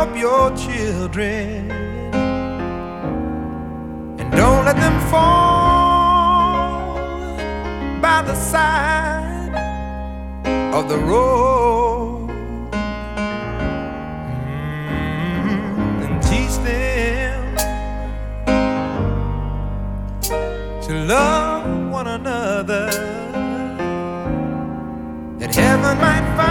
help your children and don't let them fall by the side of the road mm-hmm. and teach them to love one another that heaven might find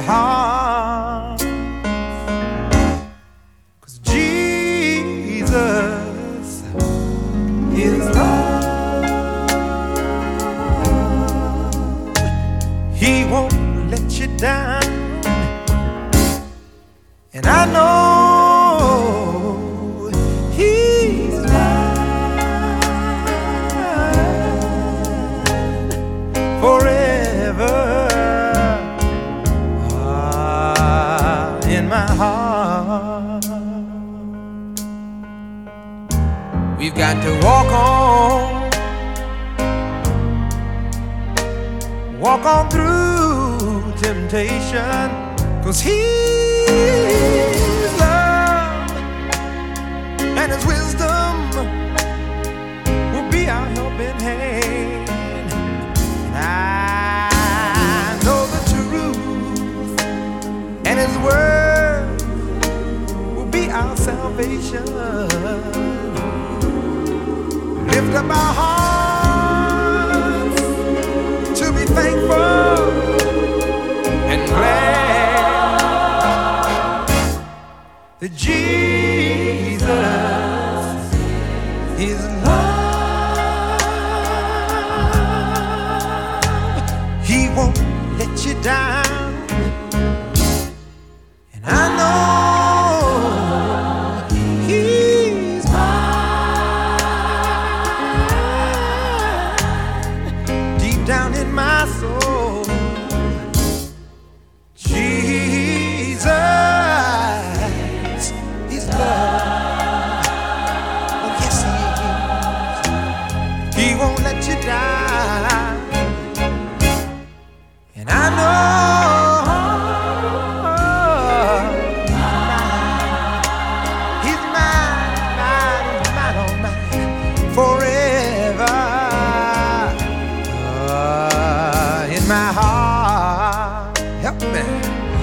heart. We've got to walk on, walk on through temptation, cause He Jesus is love. He won't let you down. And I know He's mine. Deep down in my soul.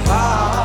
apart.